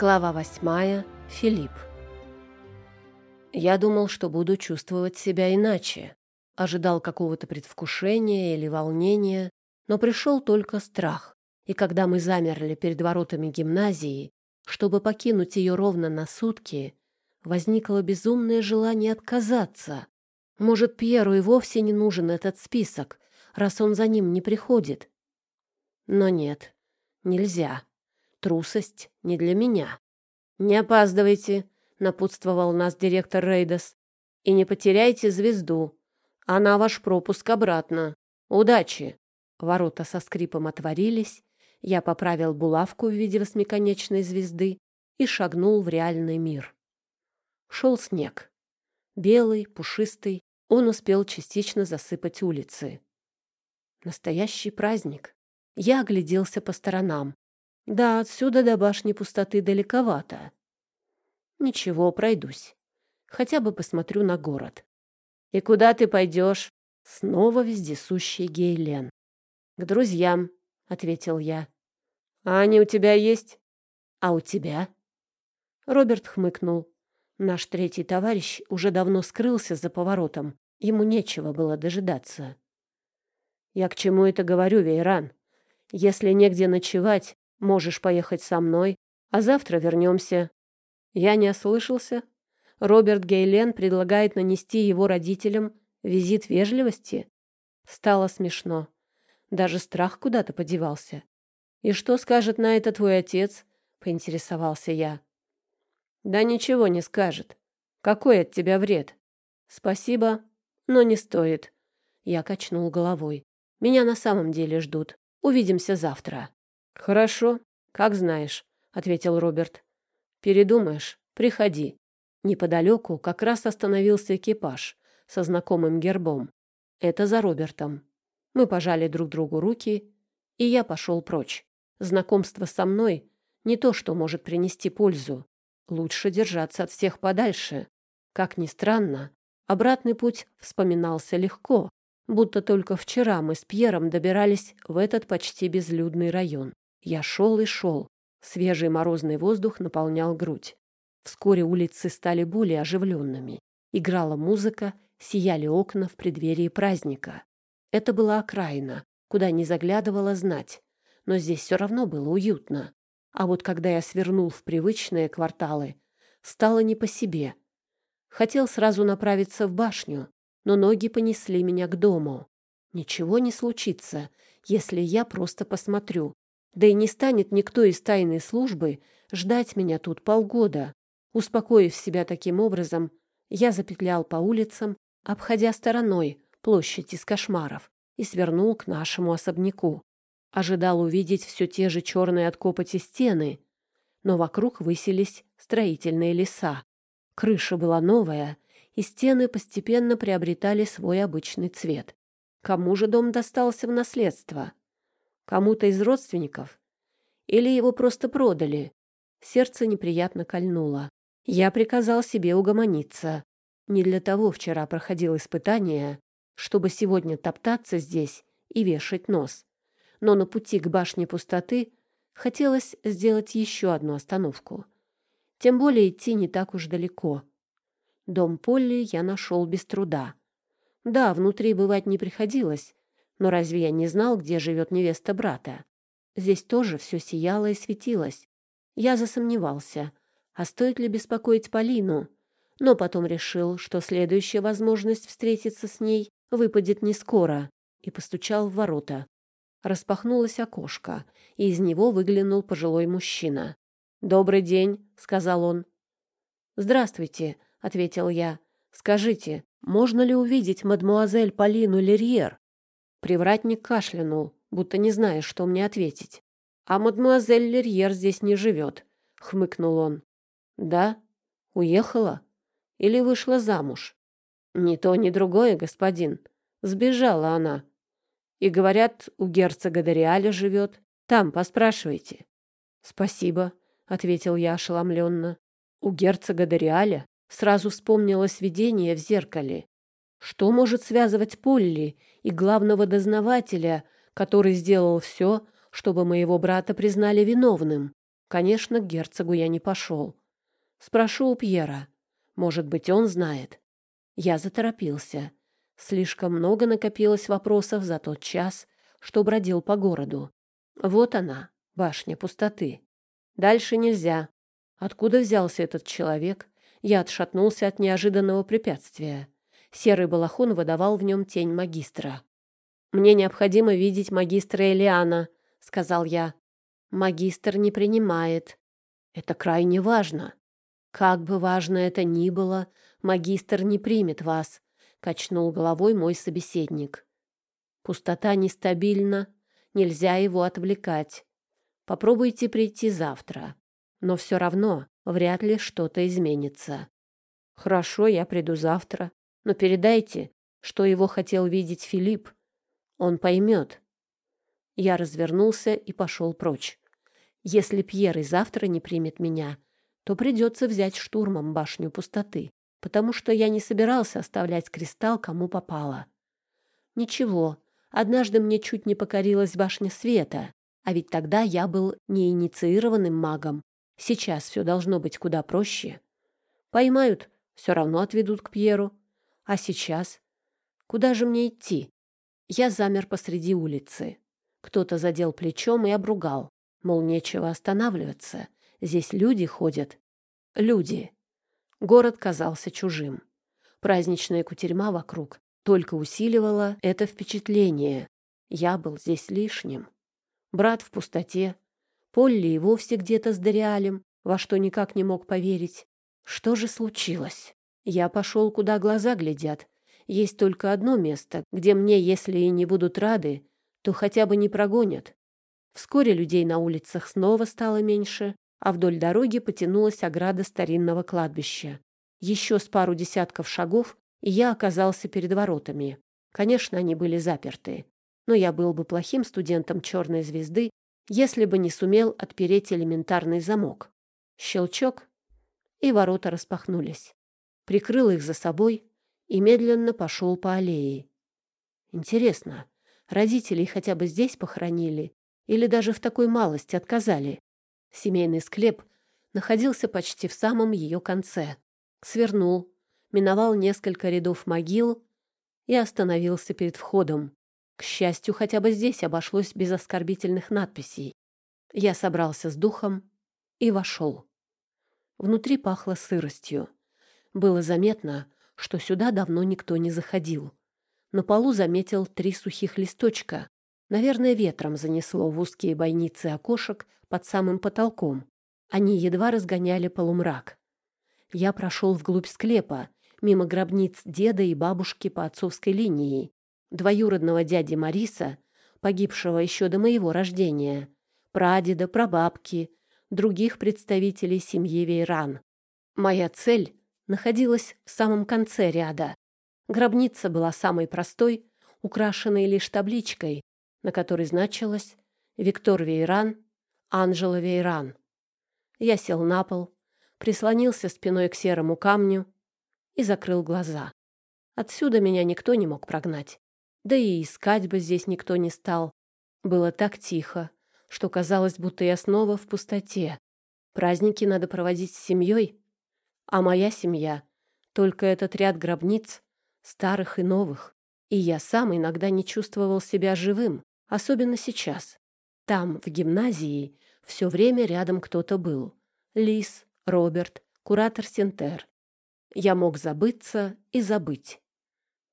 Глава восьмая. Филипп. Я думал, что буду чувствовать себя иначе. Ожидал какого-то предвкушения или волнения, но пришел только страх. И когда мы замерли перед воротами гимназии, чтобы покинуть ее ровно на сутки, возникло безумное желание отказаться. Может, Пьеру и вовсе не нужен этот список, раз он за ним не приходит. Но нет, нельзя. Трусость не для меня. «Не опаздывайте», — напутствовал нас директор Рейдас. «И не потеряйте звезду. Она ваш пропуск обратно. Удачи!» Ворота со скрипом отворились. Я поправил булавку в виде восьмиконечной звезды и шагнул в реальный мир. Шел снег. Белый, пушистый, он успел частично засыпать улицы. Настоящий праздник. Я огляделся по сторонам. Да, отсюда до башни пустоты далековато. Ничего, пройдусь. Хотя бы посмотрю на город. И куда ты пойдешь? Снова вездесущий Гейлен. К друзьям, — ответил я. А они у тебя есть? А у тебя? Роберт хмыкнул. Наш третий товарищ уже давно скрылся за поворотом. Ему нечего было дожидаться. Я к чему это говорю, Вейран? Если негде ночевать, Можешь поехать со мной, а завтра вернемся». Я не ослышался. Роберт Гейлен предлагает нанести его родителям визит вежливости. Стало смешно. Даже страх куда-то подевался. «И что скажет на это твой отец?» — поинтересовался я. «Да ничего не скажет. Какой от тебя вред?» «Спасибо, но не стоит». Я качнул головой. «Меня на самом деле ждут. Увидимся завтра». «Хорошо, как знаешь», — ответил Роберт. «Передумаешь? Приходи». Неподалеку как раз остановился экипаж со знакомым гербом. Это за Робертом. Мы пожали друг другу руки, и я пошел прочь. Знакомство со мной не то, что может принести пользу. Лучше держаться от всех подальше. Как ни странно, обратный путь вспоминался легко, будто только вчера мы с Пьером добирались в этот почти безлюдный район. Я шел и шел. Свежий морозный воздух наполнял грудь. Вскоре улицы стали более оживленными. Играла музыка, сияли окна в преддверии праздника. Это была окраина, куда не заглядывала знать, но здесь все равно было уютно. А вот когда я свернул в привычные кварталы, стало не по себе. Хотел сразу направиться в башню, но ноги понесли меня к дому. Ничего не случится, если я просто посмотрю, да и не станет никто из тайной службы ждать меня тут полгода. Успокоив себя таким образом, я запетлял по улицам, обходя стороной площадь из кошмаров, и свернул к нашему особняку. Ожидал увидеть все те же черные от копоти стены, но вокруг высились строительные леса. Крыша была новая, и стены постепенно приобретали свой обычный цвет. Кому же дом достался в наследство? Кому-то из родственников? Или его просто продали? Сердце неприятно кольнуло. Я приказал себе угомониться. Не для того вчера проходил испытание, чтобы сегодня топтаться здесь и вешать нос. Но на пути к башне пустоты хотелось сделать еще одну остановку. Тем более идти не так уж далеко. Дом Полли я нашел без труда. Да, внутри бывать не приходилось, но разве я не знал, где живет невеста брата? Здесь тоже все сияло и светилось. Я засомневался, а стоит ли беспокоить Полину? Но потом решил, что следующая возможность встретиться с ней выпадет не скоро, и постучал в ворота. Распахнулось окошко, и из него выглянул пожилой мужчина. «Добрый день», — сказал он. «Здравствуйте», — ответил я. «Скажите, можно ли увидеть мадмуазель Полину Лерьер?» Привратник кашлянул, будто не зная, что мне ответить. «А мадемуазель Лерьер здесь не живет», — хмыкнул он. «Да? Уехала? Или вышла замуж?» «Ни то, ни другое, господин. Сбежала она. И, говорят, у герцога Дориаля живет. Там, поспрашивайте». «Спасибо», — ответил я ошеломленно. «У герцога Дориаля сразу вспомнилось видение в зеркале. Что может связывать Полли и главного дознавателя, который сделал все, чтобы моего брата признали виновным? Конечно, к герцогу я не пошел. Спрошу у Пьера. Может быть, он знает. Я заторопился. Слишком много накопилось вопросов за тот час, что бродил по городу. Вот она, башня пустоты. Дальше нельзя. Откуда взялся этот человек? Я отшатнулся от неожиданного препятствия. Серый балахон выдавал в нем тень магистра. «Мне необходимо видеть магистра Элиана», — сказал я. «Магистр не принимает. Это крайне важно. Как бы важно это ни было, магистр не примет вас», — качнул головой мой собеседник. «Пустота нестабильна, нельзя его отвлекать. Попробуйте прийти завтра. Но все равно вряд ли что-то изменится». «Хорошо, я приду завтра. Но передайте, что его хотел видеть Филипп. Он поймет. Я развернулся и пошел прочь. Если Пьер и завтра не примет меня, то придется взять штурмом башню пустоты, потому что я не собирался оставлять кристалл кому попало. Ничего, однажды мне чуть не покорилась башня света, а ведь тогда я был неинициированным магом. Сейчас все должно быть куда проще. Поймают, все равно отведут к Пьеру. А сейчас? Куда же мне идти? Я замер посреди улицы. Кто-то задел плечом и обругал. Мол, нечего останавливаться. Здесь люди ходят. Люди. Город казался чужим. Праздничная кутерьма вокруг только усиливала это впечатление. Я был здесь лишним. Брат в пустоте. Полли и вовсе где-то с Дориалем, во что никак не мог поверить. Что же случилось? Я пошел, куда глаза глядят. Есть только одно место, где мне, если и не будут рады, то хотя бы не прогонят. Вскоре людей на улицах снова стало меньше, а вдоль дороги потянулась ограда старинного кладбища. Еще с пару десятков шагов, и я оказался перед воротами. Конечно, они были заперты, но я был бы плохим студентом «Черной звезды», если бы не сумел отпереть элементарный замок. Щелчок, и ворота распахнулись прикрыл их за собой и медленно пошел по аллее. Интересно, родителей хотя бы здесь похоронили или даже в такой малости отказали? Семейный склеп находился почти в самом ее конце. Свернул, миновал несколько рядов могил и остановился перед входом. К счастью, хотя бы здесь обошлось без оскорбительных надписей. Я собрался с духом и вошел. Внутри пахло сыростью. Было заметно, что сюда давно никто не заходил. На полу заметил три сухих листочка. Наверное, ветром занесло в узкие бойницы окошек под самым потолком. Они едва разгоняли полумрак. Я прошел вглубь склепа, мимо гробниц деда и бабушки по отцовской линии, двоюродного дяди Мариса, погибшего еще до моего рождения, прадеда, прабабки, других представителей семьи Вейран. Моя цель находилась в самом конце ряда. Гробница была самой простой, украшенной лишь табличкой, на которой значилось «Виктор Вейран, Анжела Вейран». Я сел на пол, прислонился спиной к серому камню и закрыл глаза. Отсюда меня никто не мог прогнать. Да и искать бы здесь никто не стал. Было так тихо, что казалось, будто я снова в пустоте. Праздники надо проводить с семьей, а моя семья — только этот ряд гробниц, старых и новых. И я сам иногда не чувствовал себя живым, особенно сейчас. Там, в гимназии, все время рядом кто-то был. Лис, Роберт, куратор Синтер. Я мог забыться и забыть.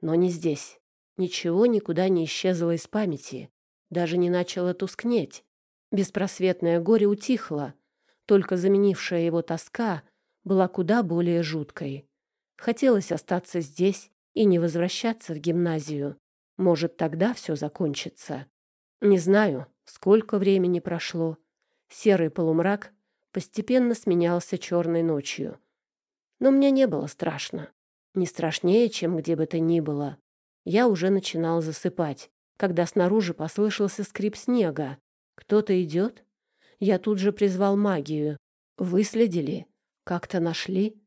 Но не здесь. Ничего никуда не исчезло из памяти, даже не начало тускнеть. Беспросветное горе утихло, только заменившая его тоска была куда более жуткой. Хотелось остаться здесь и не возвращаться в гимназию. Может, тогда все закончится. Не знаю, сколько времени прошло. Серый полумрак постепенно сменялся черной ночью. Но мне не было страшно. Не страшнее, чем где бы то ни было. Я уже начинал засыпать, когда снаружи послышался скрип снега. Кто-то идет? Я тут же призвал магию. Выследили как-то нашли.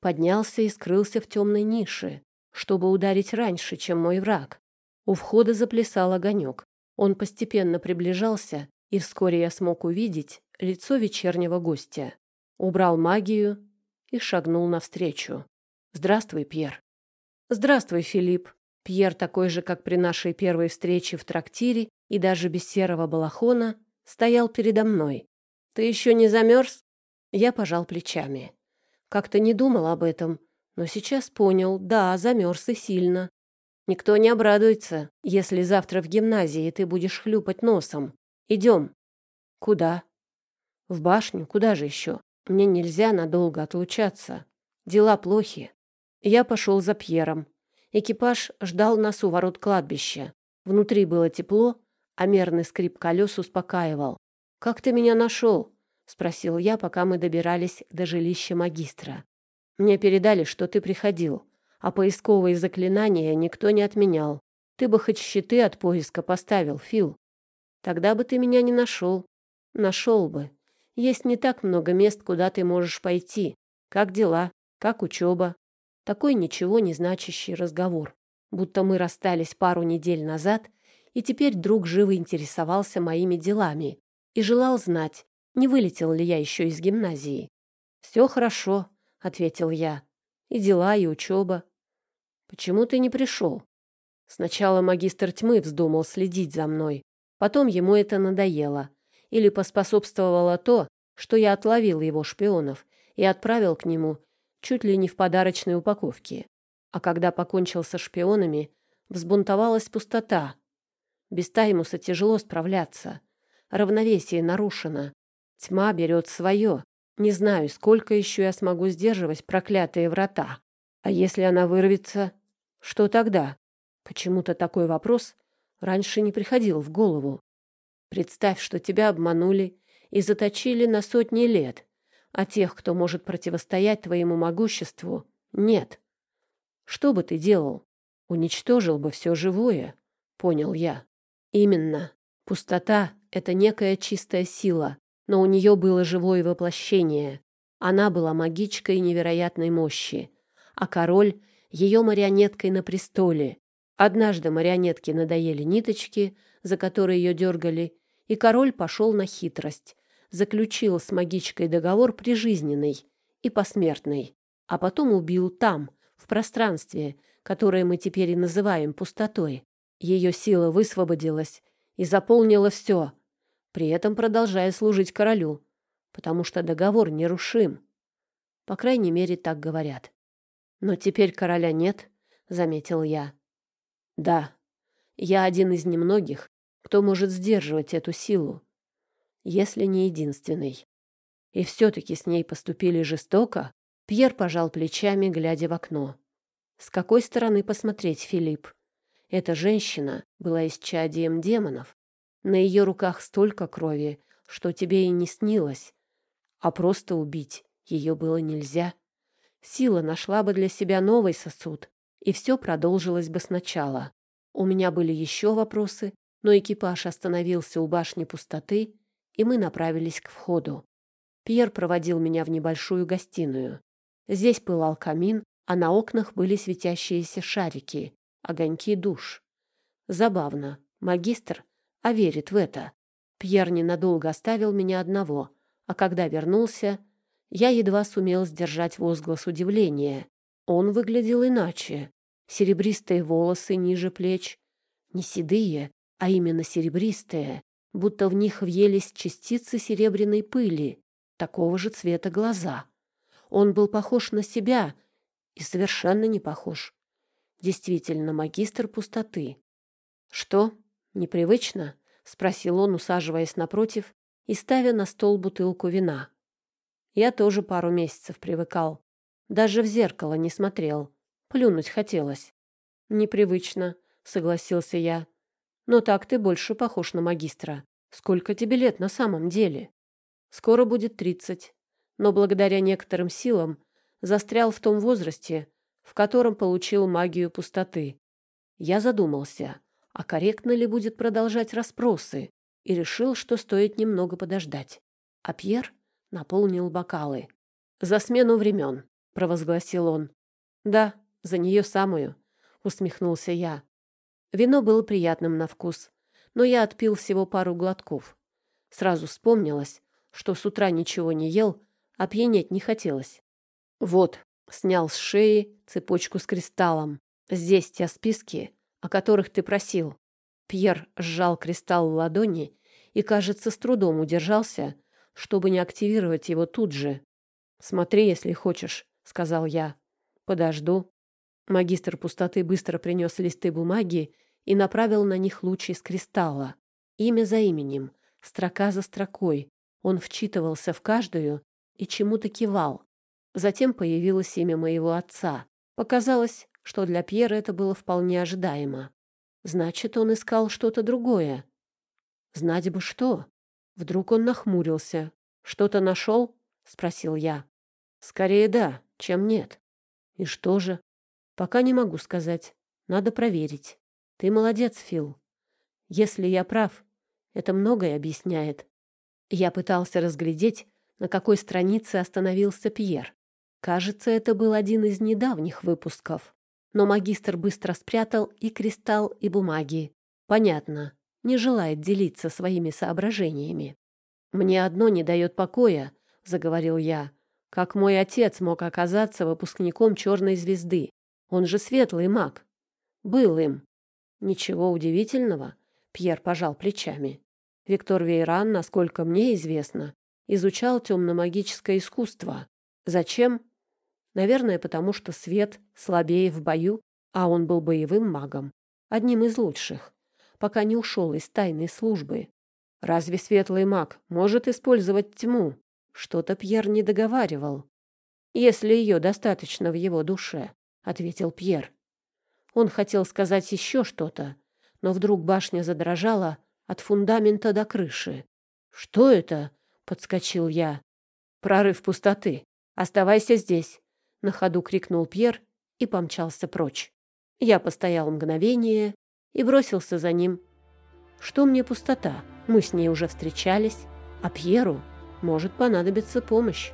Поднялся и скрылся в темной нише, чтобы ударить раньше, чем мой враг. У входа заплясал огонек. Он постепенно приближался, и вскоре я смог увидеть лицо вечернего гостя, убрал магию и шагнул навстречу. «Здравствуй, Пьер». «Здравствуй, Филипп». Пьер, такой же, как при нашей первой встрече в трактире и даже без серого балахона, стоял передо мной. «Ты еще не замерз?» Я пожал плечами. Как-то не думал об этом, но сейчас понял, да, замерз и сильно. Никто не обрадуется, если завтра в гимназии ты будешь хлюпать носом. Идем. Куда? В башню? Куда же еще? Мне нельзя надолго отлучаться. Дела плохи. Я пошел за Пьером. Экипаж ждал нас у ворот кладбища. Внутри было тепло, а мерный скрип колес успокаивал. «Как ты меня нашел?» — спросил я, пока мы добирались до жилища магистра. «Мне передали, что ты приходил а поисковые заклинания никто не отменял. Ты бы хоть щиты от поиска поставил, Фил. Тогда бы ты меня не нашел. Нашел бы. Есть не так много мест, куда ты можешь пойти. Как дела? Как учеба? Такой ничего не значащий разговор. Будто мы расстались пару недель назад, и теперь друг живо интересовался моими делами и желал знать, не вылетел ли я еще из гимназии. «Все хорошо», — ответил я. «И дела, и учеба. Почему ты не пришел? Сначала магистр тьмы вздумал следить за мной. Потом ему это надоело. Или поспособствовало то, что я отловил его шпионов и отправил к нему чуть ли не в подарочной упаковке. А когда покончил со шпионами, взбунтовалась пустота. Без Таймуса тяжело справляться. Равновесие нарушено. Тьма берет свое. Не знаю, сколько еще я смогу сдерживать проклятые врата. А если она вырвется, что тогда? Почему-то такой вопрос раньше не приходил в голову. Представь, что тебя обманули и заточили на сотни лет, а тех, кто может противостоять твоему могуществу, нет. Что бы ты делал? Уничтожил бы все живое, понял я. Именно. Пустота — это некая чистая сила, но у нее было живое воплощение. Она была магичкой невероятной мощи, а король ее марионеткой на престоле. Однажды марионетке надоели ниточки, за которые ее дергали, и король пошел на хитрость, заключил с магичкой договор прижизненный и посмертный, а потом убил там, в пространстве, которое мы теперь и называем пустотой. Ее сила высвободилась и заполнила все, при этом продолжая служить королю, потому что договор нерушим. По крайней мере, так говорят. Но теперь короля нет, заметил я. Да, я один из немногих, кто может сдерживать эту силу, если не единственный. И все-таки с ней поступили жестоко. Пьер пожал плечами, глядя в окно. С какой стороны посмотреть, Филипп? Эта женщина была исчадием демонов. На ее руках столько крови, что тебе и не снилось. А просто убить ее было нельзя. Сила нашла бы для себя новый сосуд, и все продолжилось бы сначала. У меня были еще вопросы, но экипаж остановился у башни пустоты, и мы направились к входу. Пьер проводил меня в небольшую гостиную. Здесь пылал камин, а на окнах были светящиеся шарики, огоньки душ. Забавно. Магистр, а верит в это. Пьер ненадолго оставил меня одного, а когда вернулся, я едва сумел сдержать возглас удивления. Он выглядел иначе. Серебристые волосы ниже плеч. Не седые, а именно серебристые, будто в них въелись частицы серебряной пыли. Такого же цвета глаза. Он был похож на себя и совершенно не похож. Действительно, магистр пустоты. «Что? Непривычно?» — спросил он, усаживаясь напротив и ставя на стол бутылку вина. Я тоже пару месяцев привыкал. Даже в зеркало не смотрел. Плюнуть хотелось. Непривычно, согласился я. Но так ты больше похож на магистра. Сколько тебе лет на самом деле? Скоро будет тридцать. Но благодаря некоторым силам застрял в том возрасте, в котором получил магию пустоты. Я задумался, а корректно ли будет продолжать расспросы, и решил, что стоит немного подождать. А Пьер наполнил бокалы. «За смену времен», — провозгласил он. «Да, за нее самую», — усмехнулся я. Вино было приятным на вкус, но я отпил всего пару глотков. Сразу вспомнилось, что с утра ничего не ел, а пьянеть не хотелось. Вот, снял с шеи цепочку с кристаллом. Здесь те списки, о которых ты просил. Пьер сжал кристалл в ладони и, кажется, с трудом удержался, чтобы не активировать его тут же. «Смотри, если хочешь», — сказал я. «Подожду». Магистр пустоты быстро принес листы бумаги и направил на них луч из кристалла. Имя за именем, строка за строкой. Он вчитывался в каждую и чему-то кивал. Затем появилось имя моего отца. Показалось, что для Пьера это было вполне ожидаемо. Значит, он искал что-то другое. Знать бы что. Вдруг он нахмурился. «Что-то нашел?» — спросил я. «Скорее да, чем нет». «И что же?» «Пока не могу сказать. Надо проверить. Ты молодец, Фил. Если я прав, это многое объясняет». Я пытался разглядеть, на какой странице остановился Пьер. Кажется, это был один из недавних выпусков. Но магистр быстро спрятал и кристалл, и бумаги. Понятно, не желает делиться своими соображениями. «Мне одно не дает покоя», — заговорил я. «Как мой отец мог оказаться выпускником «Черной звезды»? Он же светлый маг. Был им». «Ничего удивительного», — Пьер пожал плечами. Виктор Вейран, насколько мне известно, изучал темно-магическое искусство. Зачем? Наверное, потому что свет слабее в бою, а он был боевым магом, одним из лучших, пока не ушел из тайной службы. Разве светлый маг может использовать тьму? Что-то Пьер не договаривал. Если ее достаточно в его душе, ответил Пьер. Он хотел сказать еще что-то, но вдруг башня задрожала от фундамента до крыши. Что это? подскочил я. Прорыв пустоты. Оставайся здесь на ходу крикнул Пьер и помчался прочь. Я постоял мгновение и бросился за ним. Что мне пустота? Мы с ней уже встречались, а Пьеру может понадобиться помощь.